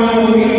يَعْلَمُونَ